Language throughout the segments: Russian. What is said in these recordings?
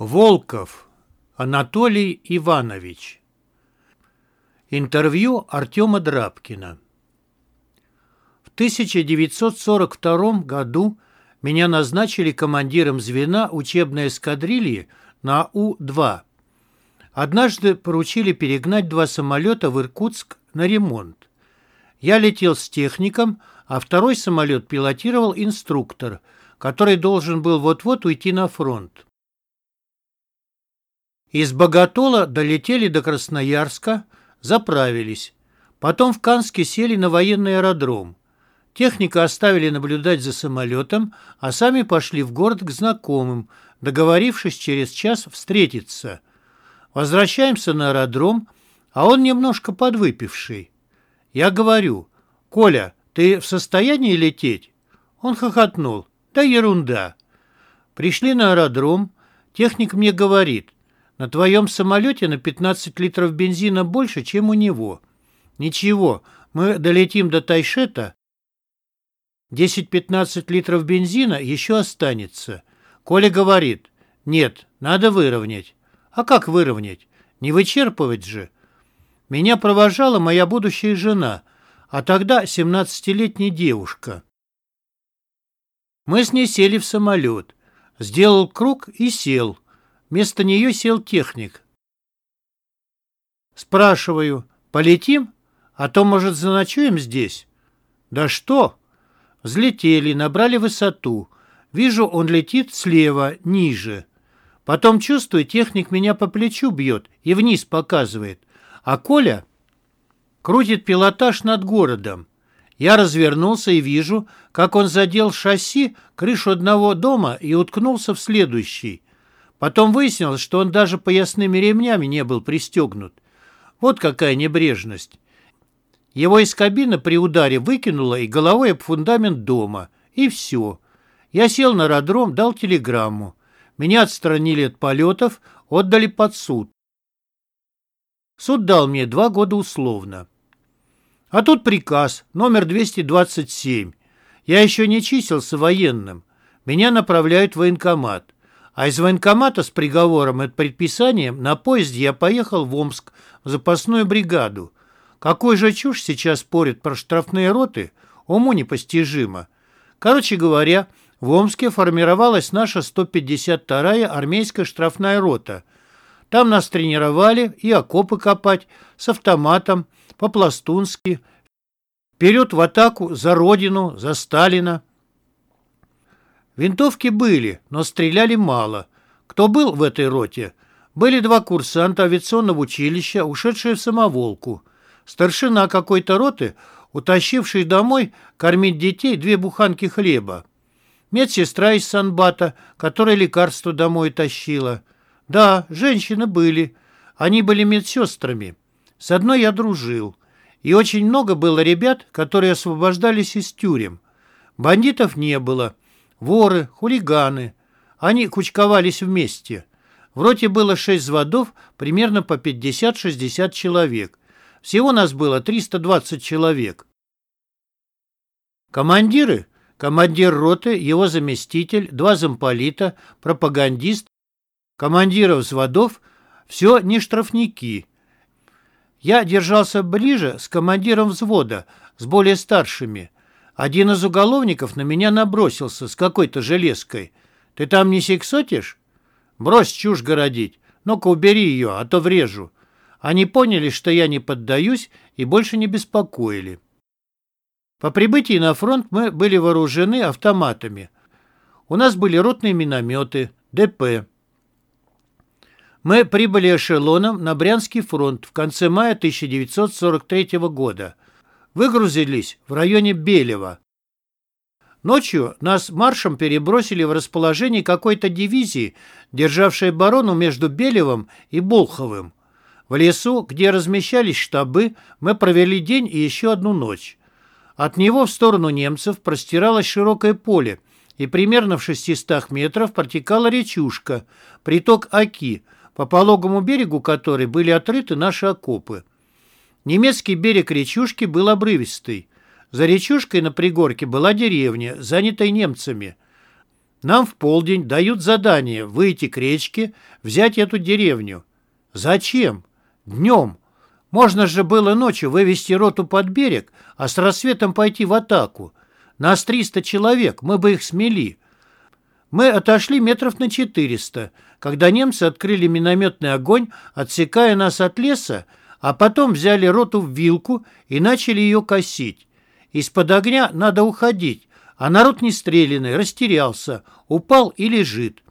Волков Анатолий Иванович Интервью Артема Драбкина В 1942 году меня назначили командиром звена учебной эскадрильи на У-2. Однажды поручили перегнать два самолета в Иркутск на ремонт. Я летел с техником, а второй самолет пилотировал инструктор, который должен был вот-вот уйти на фронт. Из Боготола долетели до Красноярска, заправились. Потом в Канске сели на военный аэродром. Техника оставили наблюдать за самолетом, а сами пошли в город к знакомым, договорившись через час встретиться. Возвращаемся на аэродром, а он немножко подвыпивший. Я говорю, «Коля, ты в состоянии лететь?» Он хохотнул. «Да ерунда». Пришли на аэродром, техник мне говорит, на твоем самолете на 15 литров бензина больше, чем у него. Ничего, мы долетим до Тайшета. 10-15 литров бензина еще останется. Коля говорит, нет, надо выровнять. А как выровнять? Не вычерпывать же. Меня провожала моя будущая жена, а тогда 17-летняя девушка. Мы с ней сели в самолет. Сделал круг и сел. Вместо нее сел техник. Спрашиваю, полетим? А то, может, заночуем здесь? Да что? Взлетели, набрали высоту. Вижу, он летит слева, ниже. Потом чувствую, техник меня по плечу бьет и вниз показывает. А Коля крутит пилотаж над городом. Я развернулся и вижу, как он задел шасси, крышу одного дома и уткнулся в следующий. Потом выяснилось, что он даже поясными ремнями не был пристегнут. Вот какая небрежность. Его из кабины при ударе выкинуло и головой об фундамент дома. И все. Я сел на аэродром, дал телеграмму. Меня отстранили от полетов, отдали под суд. Суд дал мне два года условно. А тут приказ, номер 227. Я еще не числился военным. Меня направляют в военкомат. А из военкомата с приговором и предписанием на поезде я поехал в Омск в запасную бригаду. Какой же чушь сейчас спорят про штрафные роты, уму непостижимо. Короче говоря, в Омске формировалась наша 152-я армейская штрафная рота. Там нас тренировали и окопы копать с автоматом, по-пластунски, вперед в атаку за Родину, за Сталина. Винтовки были, но стреляли мало. Кто был в этой роте? Были два курсанта авиационного училища, ушедшие в самоволку. Старшина какой-то роты, утащивший домой кормить детей две буханки хлеба. Медсестра из Санбата, которая лекарство домой тащила. Да, женщины были. Они были медсестрами. С одной я дружил. И очень много было ребят, которые освобождались из тюрем. Бандитов не было. Воры, хулиганы. Они кучковались вместе. В роте было шесть взводов, примерно по 50-60 человек. Всего нас было 320 человек. Командиры, командир роты, его заместитель, два замполита, пропагандист, командиров взводов – все не штрафники. Я держался ближе с командиром взвода, с более старшими – один из уголовников на меня набросился с какой-то железкой. Ты там не сексотишь? Брось чушь городить. Ну-ка убери ее, а то врежу. Они поняли, что я не поддаюсь и больше не беспокоили. По прибытии на фронт мы были вооружены автоматами. У нас были ротные минометы, ДП. Мы прибыли эшелоном на Брянский фронт в конце мая 1943 года выгрузились в районе Белева. Ночью нас маршем перебросили в расположение какой-то дивизии, державшей оборону между Белевым и Болховым. В лесу, где размещались штабы, мы провели день и еще одну ночь. От него в сторону немцев простиралось широкое поле, и примерно в 600 метров протекала речушка, приток Аки, по пологому берегу которой были отрыты наши окопы. Немецкий берег речушки был обрывистый. За речушкой на пригорке была деревня, занятая немцами. Нам в полдень дают задание выйти к речке, взять эту деревню. Зачем? Днем. Можно же было ночью вывести роту под берег, а с рассветом пойти в атаку. Нас 300 человек, мы бы их смели. Мы отошли метров на 400, когда немцы открыли минометный огонь, отсекая нас от леса, а потом взяли роту в вилку и начали ее косить. Из-под огня надо уходить, а народ не стрелянный, растерялся, упал и лежит.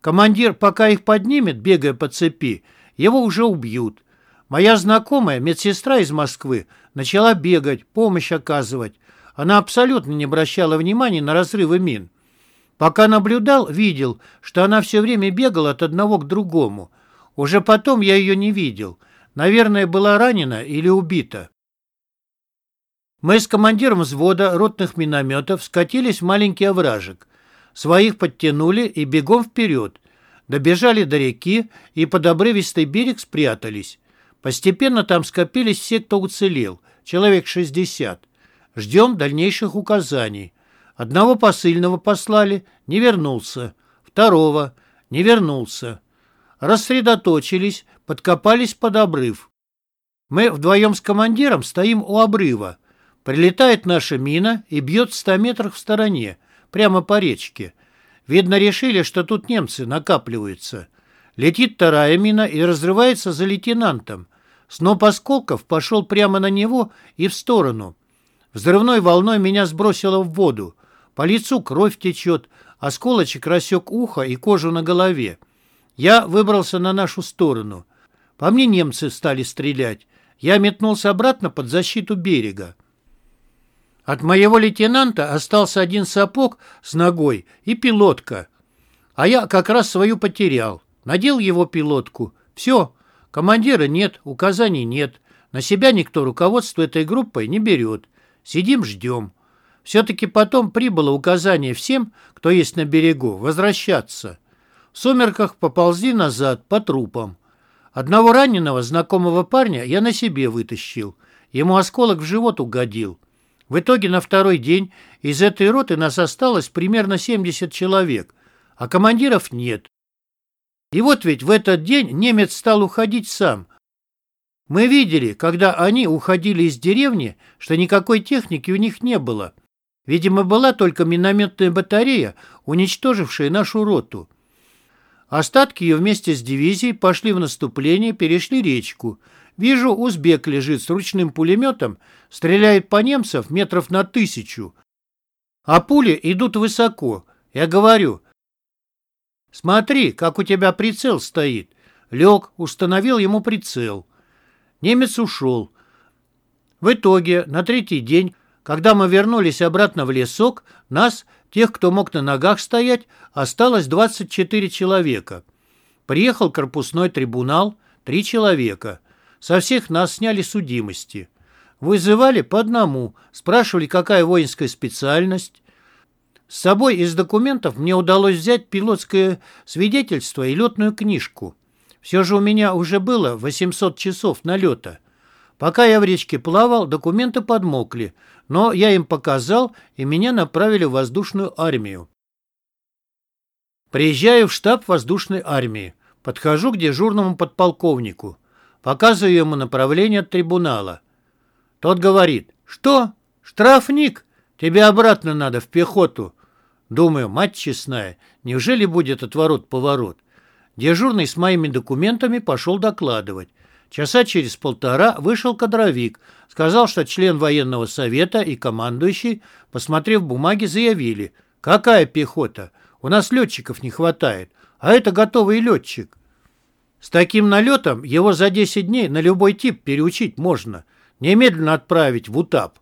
Командир, пока их поднимет, бегая по цепи, его уже убьют. Моя знакомая, медсестра из Москвы, начала бегать, помощь оказывать. Она абсолютно не обращала внимания на разрывы мин. Пока наблюдал, видел, что она все время бегала от одного к другому. Уже потом я ее не видел. Наверное, была ранена или убита. Мы с командиром взвода ротных минометов скатились в маленький овражек. Своих подтянули и бегом вперед. Добежали до реки и под обрывистый берег спрятались. Постепенно там скопились все, кто уцелел, человек 60. Ждем дальнейших указаний. Одного посыльного послали, не вернулся. Второго, не вернулся. Рассредоточились, подкопались под обрыв. Мы вдвоем с командиром стоим у обрыва. Прилетает наша мина и бьет в ста метрах в стороне, прямо по речке. Видно, решили, что тут немцы накапливаются. Летит вторая мина и разрывается за лейтенантом. Сноп осколков пошел прямо на него и в сторону. Взрывной волной меня сбросило в воду. По лицу кровь течет, осколочек рассек ухо и кожу на голове. Я выбрался на нашу сторону. По мне немцы стали стрелять. Я метнулся обратно под защиту берега. От моего лейтенанта остался один сапог с ногой и пилотка. А я как раз свою потерял. Надел его пилотку. Все, командира нет, указаний нет. На себя никто руководство этой группой не берет. Сидим, ждем. Все-таки потом прибыло указание всем, кто есть на берегу, возвращаться. В сумерках поползли назад по трупам. Одного раненого знакомого парня я на себе вытащил. Ему осколок в живот угодил. В итоге на второй день из этой роты нас осталось примерно 70 человек, а командиров нет. И вот ведь в этот день немец стал уходить сам. Мы видели, когда они уходили из деревни, что никакой техники у них не было. Видимо, была только минометная батарея, уничтожившая нашу роту. Остатки ее вместе с дивизией пошли в наступление, перешли речку. Вижу, узбек лежит с ручным пулеметом, стреляет по немцев метров на тысячу. А пули идут высоко. Я говорю, смотри, как у тебя прицел стоит. Лег, установил ему прицел. Немец ушел. В итоге на третий день когда мы вернулись обратно в лесок, нас, тех, кто мог на ногах стоять, осталось 24 человека. Приехал корпусной трибунал, три человека. Со всех нас сняли судимости. Вызывали по одному, спрашивали, какая воинская специальность. С собой из документов мне удалось взять пилотское свидетельство и летную книжку. Все же у меня уже было 800 часов налета. Пока я в речке плавал, документы подмокли, но я им показал, и меня направили в воздушную армию. Приезжаю в штаб воздушной армии. Подхожу к дежурному подполковнику. Показываю ему направление от трибунала. Тот говорит, что? Штрафник? Тебе обратно надо, в пехоту. Думаю, мать честная, неужели будет отворот-поворот? Дежурный с моими документами пошел докладывать. Часа через полтора вышел кадровик, сказал, что член военного совета и командующий, посмотрев бумаги, заявили, какая пехота, у нас летчиков не хватает, а это готовый летчик. С таким налетом его за 10 дней на любой тип переучить можно, немедленно отправить в УТАП.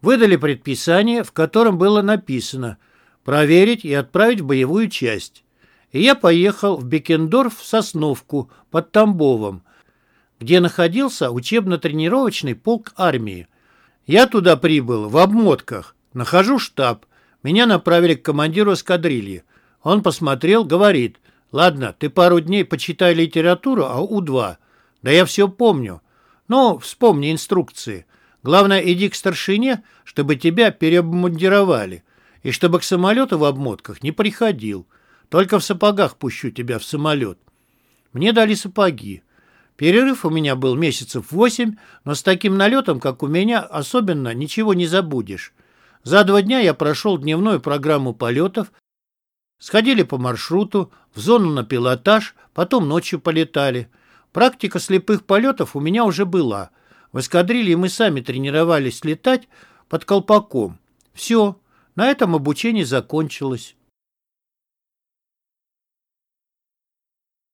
Выдали предписание, в котором было написано проверить и отправить в боевую часть. И я поехал в Бекендорф в Сосновку под Тамбовом, где находился учебно-тренировочный полк армии. Я туда прибыл в обмотках, нахожу штаб. Меня направили к командиру эскадрильи. Он посмотрел, говорит, «Ладно, ты пару дней почитай литературу, а У-2. Да я все помню. Ну, вспомни инструкции. Главное, иди к старшине, чтобы тебя переобмундировали. И чтобы к самолету в обмотках не приходил. Только в сапогах пущу тебя в самолет. Мне дали сапоги. Перерыв у меня был месяцев восемь, но с таким налетом, как у меня, особенно ничего не забудешь. За два дня я прошел дневную программу полетов, сходили по маршруту, в зону на пилотаж, потом ночью полетали. Практика слепых полетов у меня уже была. В эскадрилье мы сами тренировались летать под колпаком. Все, на этом обучение закончилось.